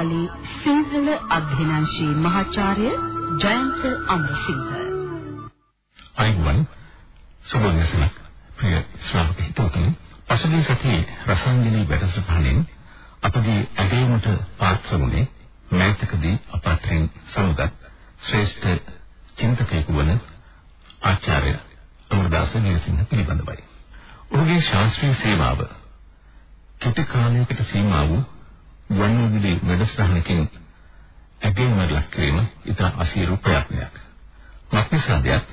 විශ්වවිද්‍යාලයේ සිංහල අධ්‍යනාංශයේ මහාචාර්ය ජයන්ත අමරසිංහ අයිවන් සුබෝදයසනක් ප්‍රිය ශ්‍රාවක හිතවතුනි පසුගිය සතියේ රසාංජලි වැඩසටහනෙන් අපගේ ඇගයීමට පාත්‍ර වුණේ මෑතකදී අපතෙන් සමුගත් ශ්‍රේෂ්ඨ චින්තකයෙකු වන ආචාර්ය අමරදාස නිරසිංහ පිළිබඳවයි. ඔහුගේ ශාස්ත්‍රීය සේවාව කෙටි කාලයකට සීමා වූ ගුවන්විදුලි වැඩසටහනකින් ඇගයීම ලක් කිරීම ඉතා අසීරු ප්‍රයත්නයක්. මක්නිසාදයක්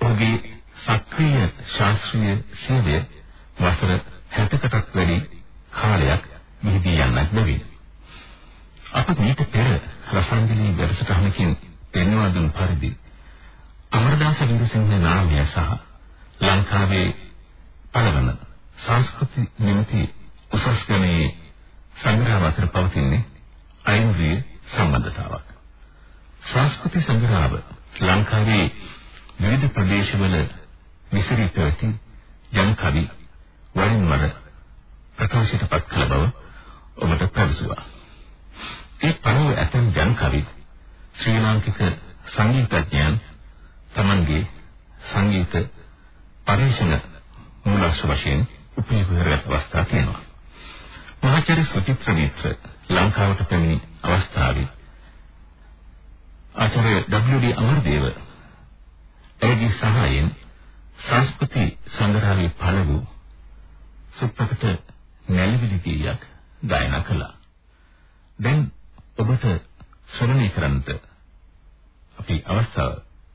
ඔහුගේ සක්‍රීය ශාස්ත්‍රීය සේවය වසර 60කටත් වැඩි කාලයක් මෙහිදී යන්නක් බැවින් අප මීට පෙර රසායනික වැඩසටහනකින් පෙන්වා දුන් පරිදි අමරදාස විරසිංහ නාමය සහ ලංකාවේ පළවන සංස්කෘති නිමිති උසස් ගණයේ සංග්‍රහ අතර පවතින්නේ අයින්ද්‍රිය සම්බන්ධතාවක්. සංස්කෘති සංග්‍රහව ලංකාවේ විවිධ ප්‍රදේශවල විසිරී පැවති ජන කවි වරින් වර ප්‍රකාශයට පත් කළ බව ඔබට පැවසුවා. ඒ පරිව ඇතන් ජන කවි ශ්‍රී ලාංකික සංගීතඥයන් තමන්ගේ සංගීත පරිශන මූලස්ස වශයෙන් උපයෝග කරගත් අවස්ථා තියෙනවා. මහාචාර්ය සුචිත්‍ර මිත්‍ර ලංකාවට පැමිණි අවස්ථාවේ ආචාර්ය W.D. අමරදේව එගේ සහායෙන් සංස්කෘති සංග්‍රහයේ පළ වූ සුප්‍රකට නැලවිලි ගීයක් ගායනා කළා. දැන් ඔබට ශ්‍රවණය කරන්නට අපි අවස්ථාව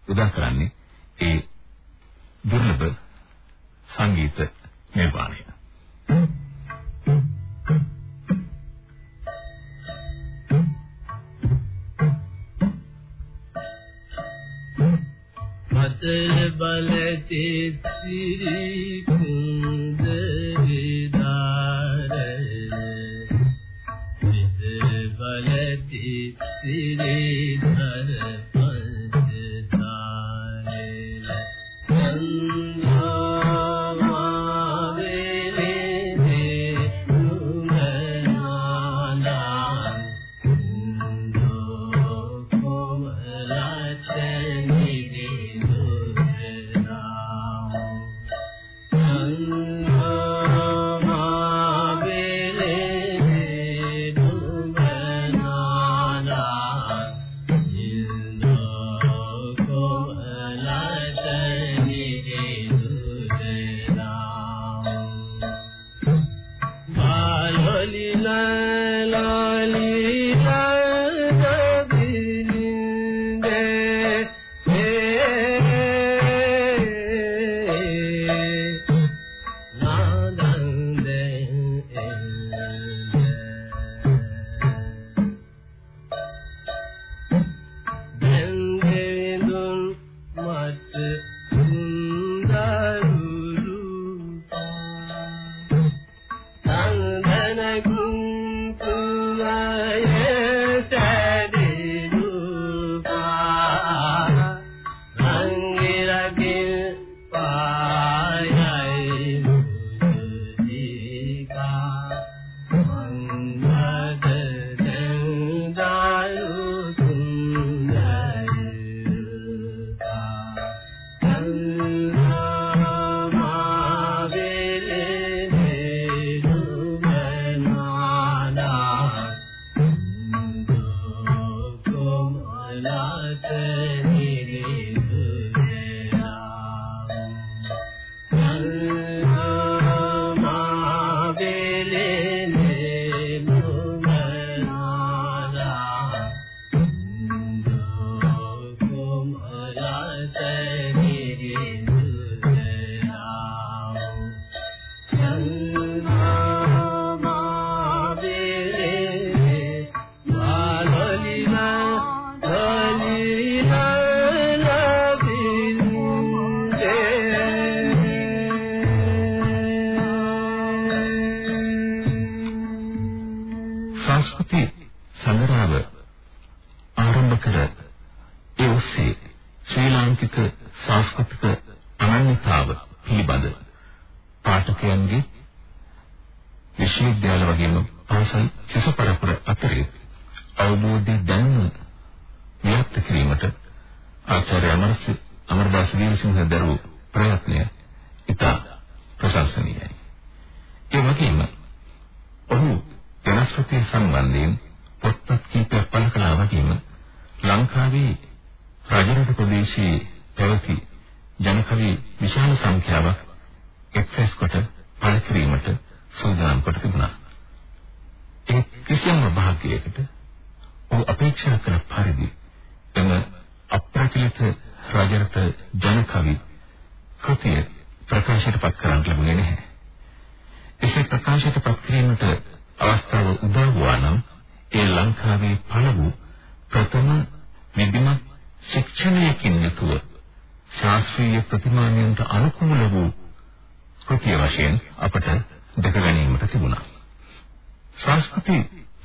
උදා කරන්නේ ඒ දුර්ලභ සංගීත නිර්මාණය. මතල බලති සිරි කුඳරි දාරේ විස බලති සිරි කළා වගේම ලංකාවේ රජරට ප්‍රදේශයේ පැවති ජනකවි විශාල සංඛ්‍යාවක් එක්සස් කොට පළ කිරීමට සූදානම් කොට තිබුණා. ඒ කිසියම් භාගයකට ඔහු අපේක්ෂා කළ පරිදි එම අප්‍රචලිත රජරට ජනකවි කෘතිය ප්‍රකාශයට පත් කරන්න ලැබුණේ නැහැ. එසේ ප්‍රකාශයට පත් කිරීමට අවස්ථාව උදා වුණා නම් ඒ ලංකාවේ පළමු ප්‍රථම විධිමත් ශික්ෂණයකින් යුතුව ශාස්ත්‍රීය ප්‍රතිමානයන්ට අනුකූල වූ කෘතිය වශයෙන් අපට දැක ගැනීමට තිබුණා. සංස්කෘති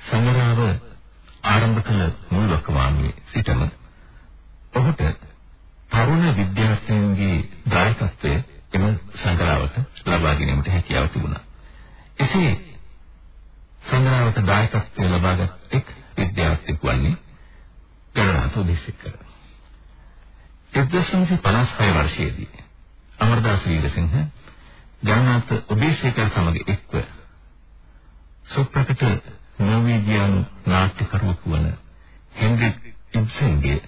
සංග්‍රහව ආරම්භ කළ මුල් වකවානුවේ සිටම ඔහුට තරුණ විද්‍යාර්ථීන්ගේ දායකත්වය එම සංග්‍රහවට ලබා ගැනීමට හැකියාව තිබුණා. එසේ සංග්‍රහවට දායකත්වය ලබාගත් එක් විද්‍යාර්ථියෙක් වන්නේ ගණනාත උදේශිකර. 1956 වර්ෂයේදී අමරදාස වීරසිංහ ගණනාත උදේශිකර සමග එක්ව සුප්‍රකට නෝවේජියානු නාට්‍යකරුවෙකු වන හෙන්රික් ඉබ්සන්ගේ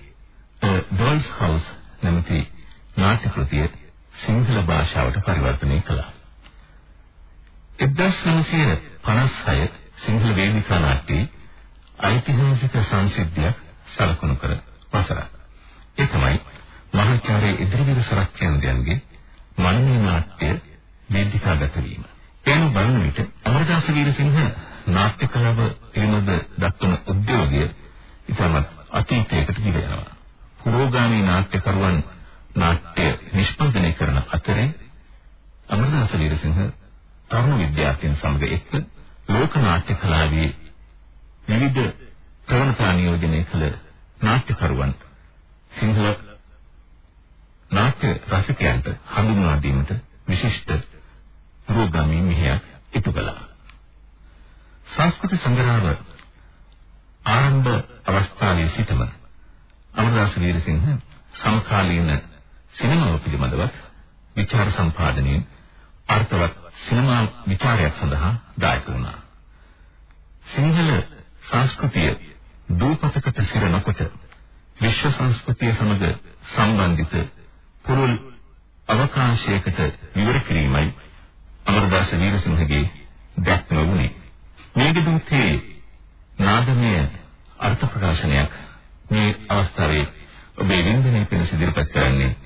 ඩොල්ස් හවුස් නැමැති නාට්‍ය කෘතිය සිංහල භාෂාවට පරිවර්තනය කළා. 1956 සිංහල වේදිකා නාට්‍යයේ ඓතිහාසික සංසිද්ධියක් සලකුණු කර වසරක්. ඒ තමයි මහාචාර්ය ඉදිරිවිද සරච්චන්දයන්ගේ මනමේ නාට්‍ය වේදිකාගත වීම. එන බලන විට අමරදාස වීරසිංහ නාට්‍ය කලාව පිළිබඳ දක්වන උද්‍යෝගය ඉතාමත් අතීතයකට ගිල යනවා. පුරෝගාමී නාට්‍යකරුවන් නාට්‍ය නිෂ්පාදනය කරන අතරේ අමරදාස වීරසිංහ තරුණ විද්‍යාර්ථීන් සමග එක්ව ලෝක නාට්‍ය කලාවේ විවිධ ප්‍රවණතා නියෝජනය කළ නාට්‍යකරුවන් සිංහල නාට්‍ය රසිකයන්ට හඳුන්වා දීමට විශිෂ්ට පුරෝගාමී මෙහෙයක් ඉටු කළා. සංස්කෘති සංග්‍රහව ආරම්භ අවස්ථාවේ සිටම අමරදාස වීරසිංහ සමකාලීන සිනමාව පිළිබඳව විචාර සම්පාදනයේ අර්ථවත් සිනමා විචාරයක් සඳහා දායක වුණා. සිංහල සංස්කෘතිය දූපතකට සිර නොකොට විශ්ව සංස්කෘතිය සමග සම්බන්ධිත පුරුල් අවකාශයකට විවර කිරීමයි අමරදාස වීරසිංහගේ දැක්ම වුණේ. මේකදුත්තේ නාදමය අර්ථ ප්‍රකාශනයක් මේ අවස්ථාවේ ඔබේ වින්දනය පිණිස ඉදිරිපත් කරන්නේ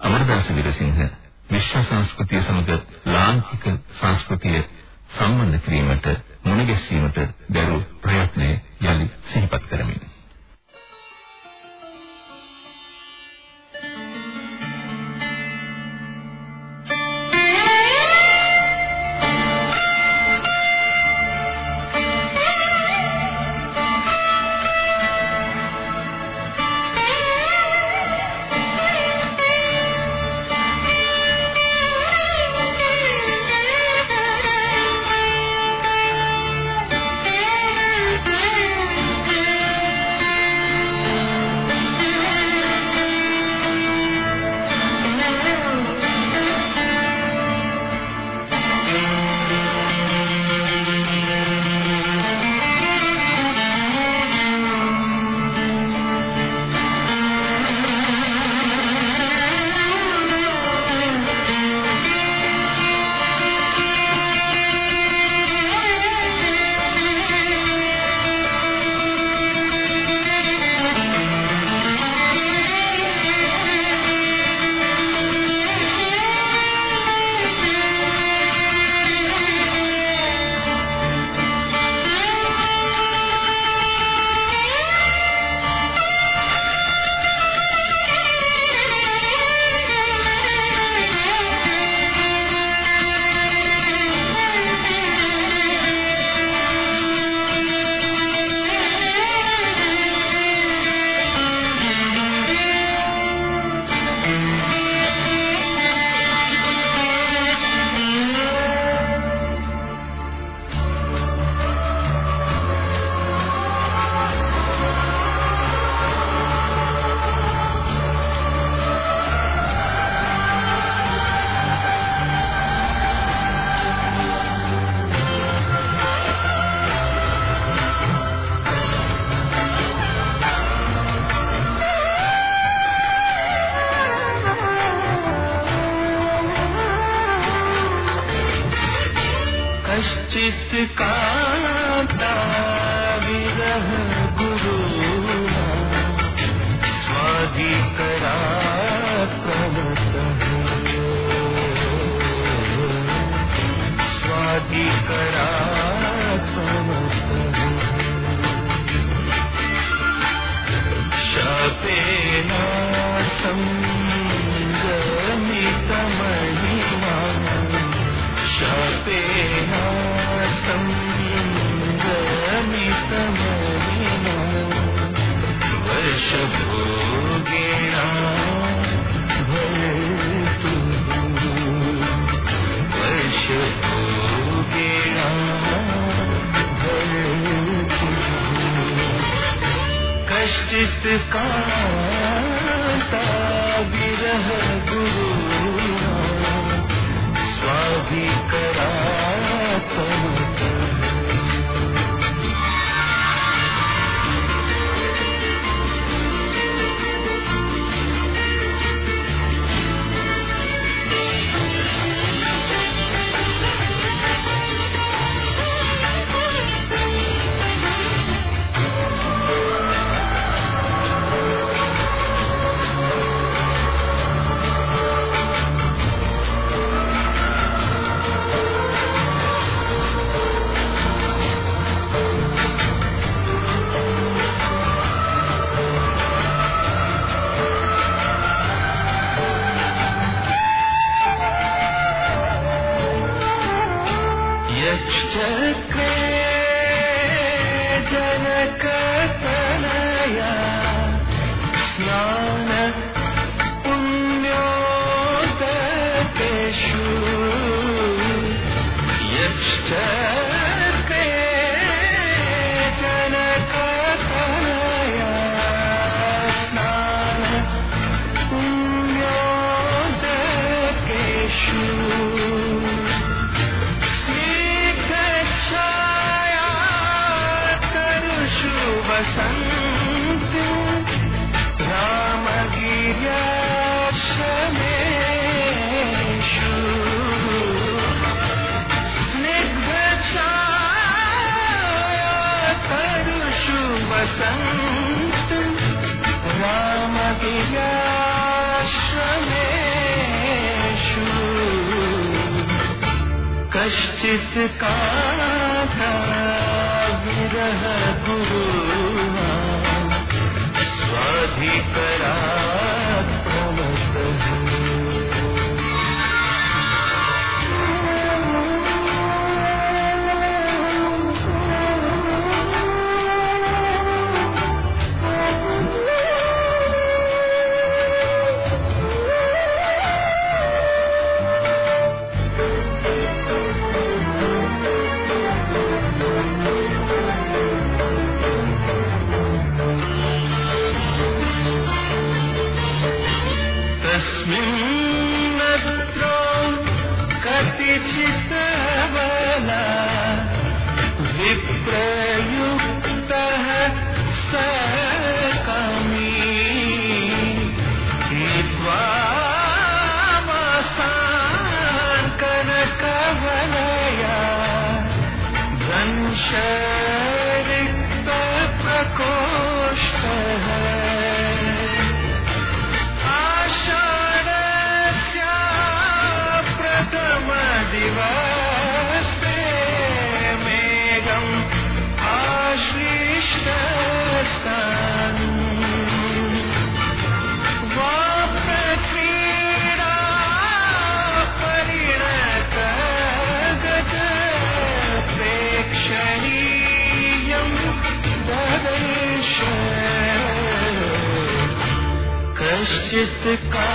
අමරදාස වීරසිංහ විශ්ව සංස්කෘතිය සමග ලාංකික සංස්කෘතිය සම්බන්ධ කිරීමට මුණ ගැසීමට දරූ ප්‍රයත්නය යලි සිහිපත් කරමින්. कश्चित् कान्ता कश्चित् रामगिर्याश्रमेषु का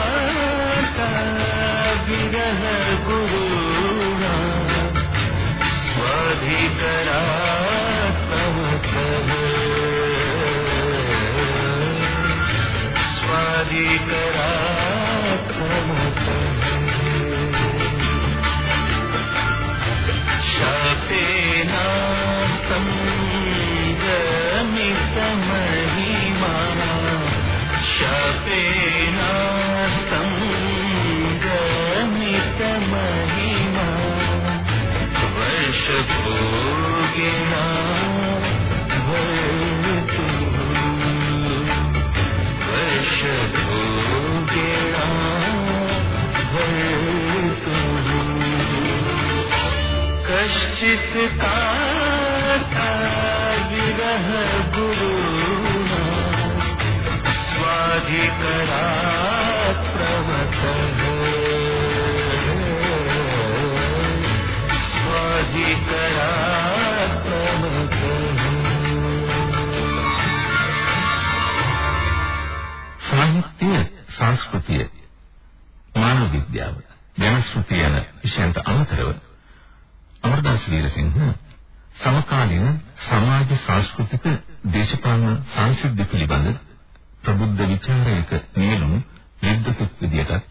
විචාරයක නියලුම් විද්වතුක් විදියට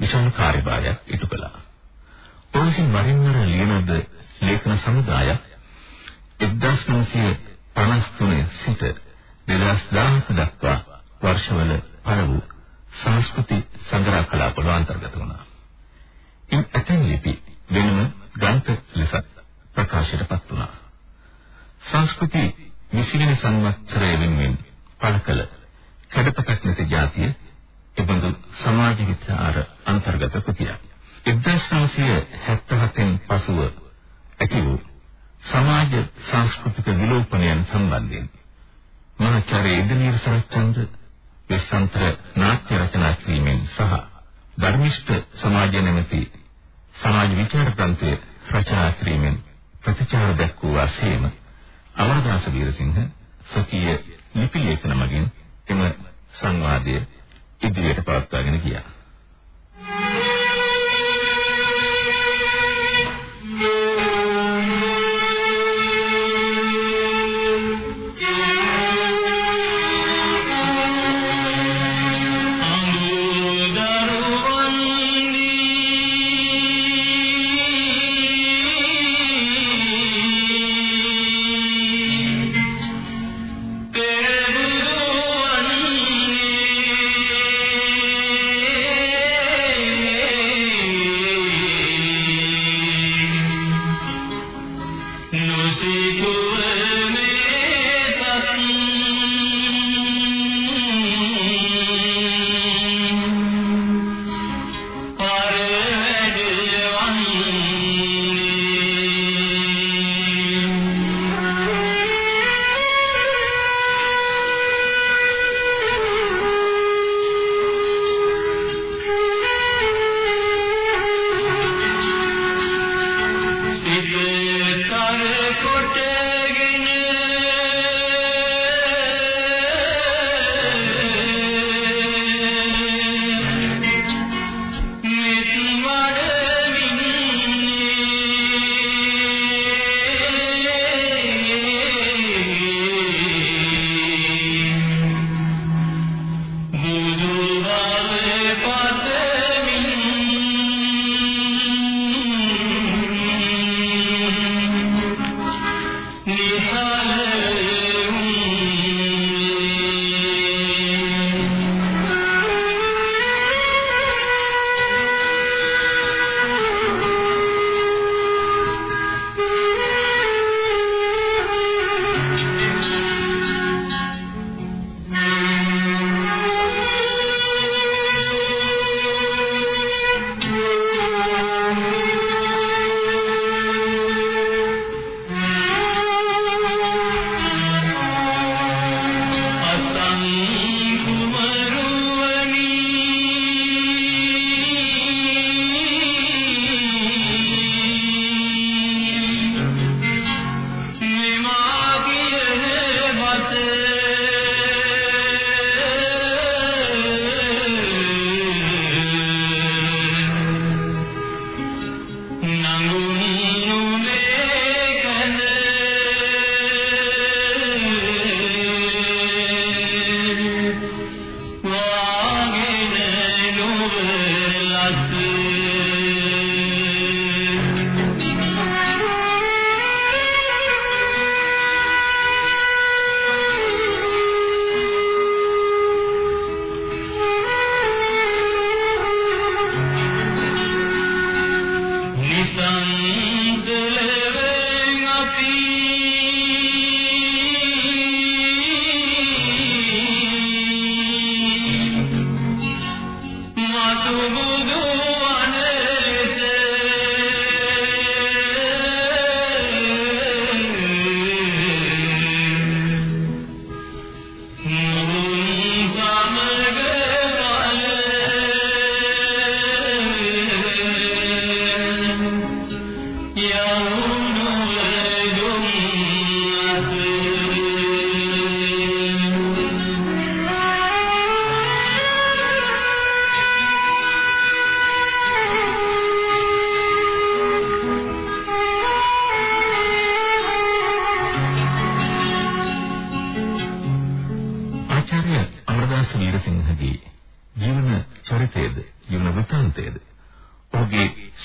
විශාල කාර්යභාරයක් ඉටු කළා. ඔවුන් වරින් වර ලියනද ලේඛන සමුදායක් 1953 සිට 2017 දක්වා වර්ෂවල පළ වූ සංස්කෘති සංග්‍රහ කලාපවල අන්තර්ගත වුණා. ඉන් ඇතැම් ලිපි වෙනම ග්‍රන්ථ ලෙස ප්‍රකාශයටපත් වුණා. සංස්කෘති 20 වෙනි සංවත්සරය වෙනුවෙන් පළ කළ කඩපතක් නැති જાතිය එබඳු සමාජ විචාර අන්තර්ගත කෘතියක්. 1977න් පසුව ඇති වූ සමාජ සංස්කෘතික විලෝපනයන් සම්බන්ධයෙන් මහාචාර්ය ඉදිනීර සරච්චන්ද්‍ර විශ්වන්තර නාට්‍ය රචනා කිරීමෙන් සහ ධර්මිෂ්ඨ සමාජය නැමැති සමාජ විචාර ග්‍රන්ථය රචනා කිරීමෙන් ප්‍රතිචාර දක්වූ වාසීම අමරදාස වීරසිංහ සොකීය ලිපි ලේඛන මගින් එම සංවාදය ඉදිරියට පවත්වාගෙන ගියා.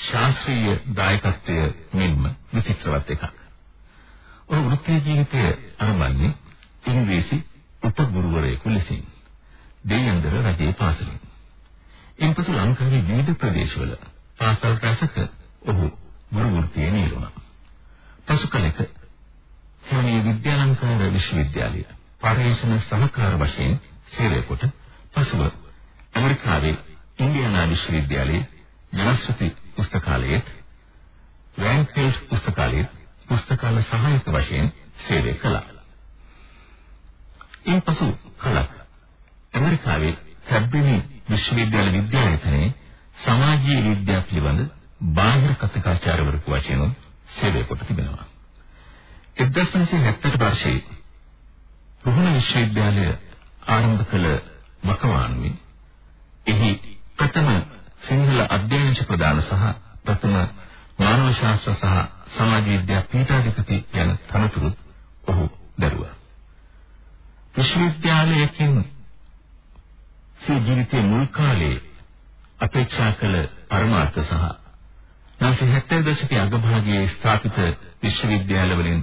ශාස්ත්‍රීය දායකත්වය මෙන්ම විචිත්‍රවත් එකක්. ඔහු වෘත්තීය ජීවිතය ආරම්භන්නේ ඉංග්‍රීසි උපගුරුවරයෙකු ලෙසින් දෙයන්දර රජයේ පාසලින්. ඉන්පසු ලංකාවේ විවිධ ප්‍රදේශවල පාසල් රැසක ඔහු ගුරු වෘත්තියේ නියුණා. පසු කලෙක සෝනිය විද්‍යාලංකාර විශ්වවිද්‍යාලය පර්යේෂණ සහකාර වශයෙන් සේවය කොට පසුව ඇමරිකාවේ ඉන්දියානා විශ්වවිද්‍යාලයේ ජනශ්‍රුති පුස්තකාලයේ රෑන්ෆීල්ඩ් පුස්තකාලයේ පුස්තකාල සහායක වශයෙන් සේවය කළා. ඉන්පසු කලක් ඇමරිකාවේ කැබ්බිනි විශ්වවිද්‍යාල විද්‍යාලයේ සමාජීය විද්‍යාව පිළිබඳ බාහිර කතිකාචාර්යවරයෙකු වශයෙන් සේවය කොට තිබෙනවා. 1970 වර්ෂයේ රුහුණ විශ්වවිද්‍යාලය ආරම්භ කළ වකවානුවේ එහි ප්‍රථම සිංහල අධ්‍යයන ප්‍රදාන සහ ප්‍රථම මානව ශාස්ත්‍ර සහ සමාජ විද්‍යා පීඨාධිපති යන තනතුරුත් ඔහු දරුවා. විශ්වවිද්‍යාලයකින් සිය ජීවිතයේ මුල් කාලයේ අපේක්ෂා කළ පරමාර්ථ සහ 1970 දශකයේ අගභාගයේ ස්ථාපිත විශ්වවිද්‍යාලවලින්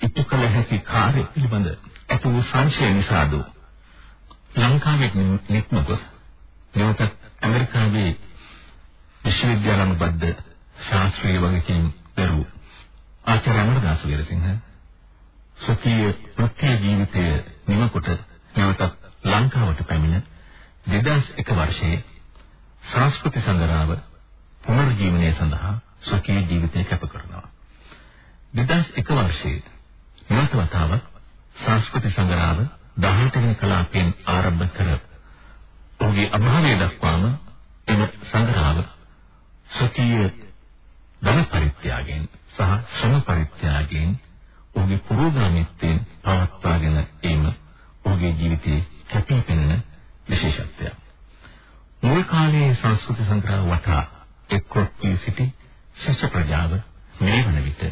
ඉටු කළ හැකි කාර්ය පිළිබඳ ඇති වූ සංශය නිසාද ලංකාවේ නික්ම ගොස් නැවත ඇමරිකාවේ විශ්වවිද්‍යාලනුබද්ධ ශාස්ත්‍රීය වගකීම් දරූ ආචාර්ය අමරදාස වීරසිංහ සොකී ප්‍රත්‍ය ජීවිතය නිමකොට නැවත ලංකාවට පැමිණ 2001 වර්ෂයේ සංස්කෘති සංග්‍රහව පුනර්ජීවනය සඳහා සොකී ජීවිතය කැප කරනවා. 2001 වර්ෂයේ නැවත වතාවක් සංස්කෘති සංග්‍රහව 18 වෙනි කලාපයෙන් ආරම්භ කර ඔහුගේ අභාවය දක්වාම එම සංග්‍රහව සොකී ධන පරිත්‍යාගයෙන් සහ ශ්‍රම පරිත්‍යාගයෙන් ඔහුගේ පුරෝගාමීත්වයෙන් පවත්වාගෙන ඒම ඔහුගේ ජීවිතයේ කැපී පෙනෙන විශේෂත්වයක්. මුල් කාලයේ සංස්කෘති සංග්‍රහ වටා එක්කොත් වී සිටි ශිෂ්‍ය ප්‍රජාව මේ වන විට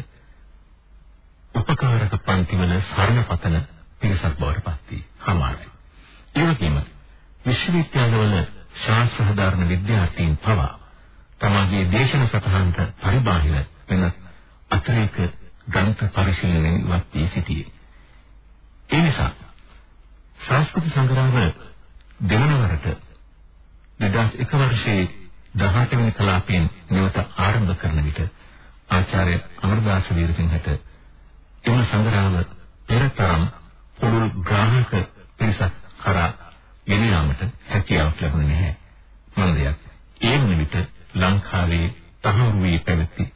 උපකාරක පන්තිවල සරණපතන පිරිසක් බවට පත් වී හමාරයි. ඒ වගේම විශ්වවිද්‍යාලවල ශාස්ත්‍ර හදාරන විද්‍යාර්ථීන් පවා තමගේ දේශන සටහනට පරිබාහිර වෙන අතිරේක ග්‍රන්ථ පරිශීලනයෙන් ඉවත් වී සිටියේ. ඒ නිසා සංස්කෘති සංග්‍රහව දෙවනවරට 2001 වර්ෂයේ 18 වෙනි කලාපයෙන් නැවත ආරම්භ කරන විට ආචාර්ය අමරදාස වීරසිංහට එම සංග්‍රහව පෙරතරම් පුළුල් ග්‍රාහක පිරිසක් කරා ගෙන යාමට හැකියාවක් ලැබුණේ නැහැ. මන්දයක් ඒ වන විට ලංකාවේ තහවුරු වී පැවති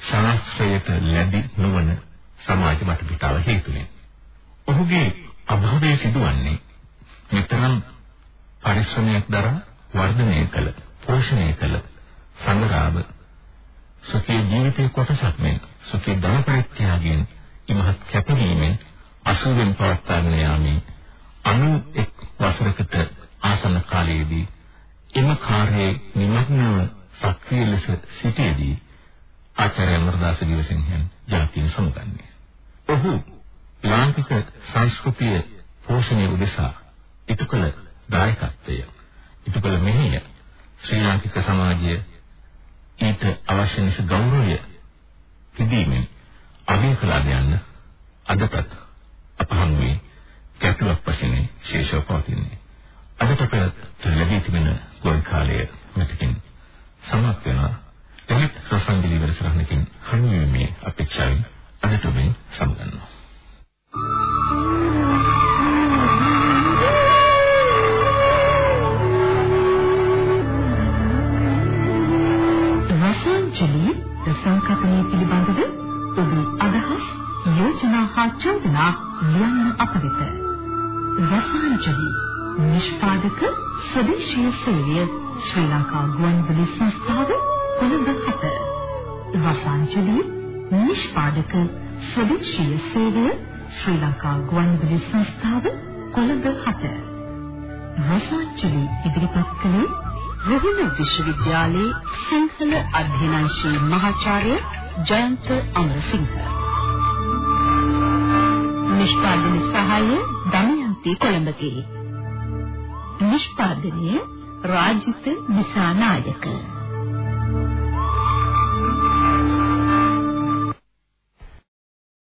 ශාස්ත්‍රයට ලැබි නොවන සමාජ වටපිටාව හේතුවෙන්. ඔහුගේ අභාවය සිදුවන්නේ මෙතරම් පරිශ්‍රමයක් දරා වර්ධනය කළ පෝෂණය කළ සංග්‍රහව සුඛී ජීවිතයේ කොටසක් මෙන් සුඛී ධන පරිත්‍යාගයෙන් ඉමහත් කැපවීමෙන් අසුවෙන් පවත්වාගෙන යාමේ අනු එක් වසරකට ආසන්න කාලයේදී එම කාර්යයේ නිමග්නව සක්‍රිය ලෙස සිටියේදී ආචාර්ය අමරදාස දිවසිංහයන් ජාතිය සමුගන්නේ. ඔහු ලාංකික සංස්කෘතිය පෝෂණය උදෙසා ඉටුකල දායකත්වය ඉටුකල මෙහෙය ශ්‍රී ලාංකික සමාජය ඊට අවශ්‍ය නිස ගෞරවය පිදීමෙන් අගය කළා යන්න අදටත් අප හමුවේ ගැටලුවක් වශයෙන් ශේෂව පවතින්නේ. අදට අපට ලැබී තිබෙන ගොන් කාලය මෙතකින් සමාප්ත වෙනවා. එහිත් රසංජලි වැඩසටහනකින් හමුවීමේ අපේක්ෂාවෙන් අදට ඔබෙන් සමුගන්නවා. රසංජලි සංකල්පනය පිළිබඳව ඔබේ අදහස් යෝජනා හා චෝදනා ලියන්න අප වෙත. රසායනජලි නිෂ්පාදක ස්වදේශීය සේවය ශ්‍රී ලංකා ගුවන්විදුලි සංස්ථාව කොළඹ 7. රසායනජලි නිෂ්පාදක ස්වදේශීය සේවය ශ්‍රී ලංකා ගුවන්විදුලි සංස්ථාව කොළඹ 7. රසායනජලි ඉදිරිපත් කළේ රුහුණ විශ්වවිද්‍යාලයේ සිංහල අධ්‍යනාංශයේ මහාචාර්ය ජයන්ත අමරසිංහ නිෂ්පාදන සහාය දමයන්ති කොළඹගේ. නිෂ්පාදනය රාජිත දිසානායක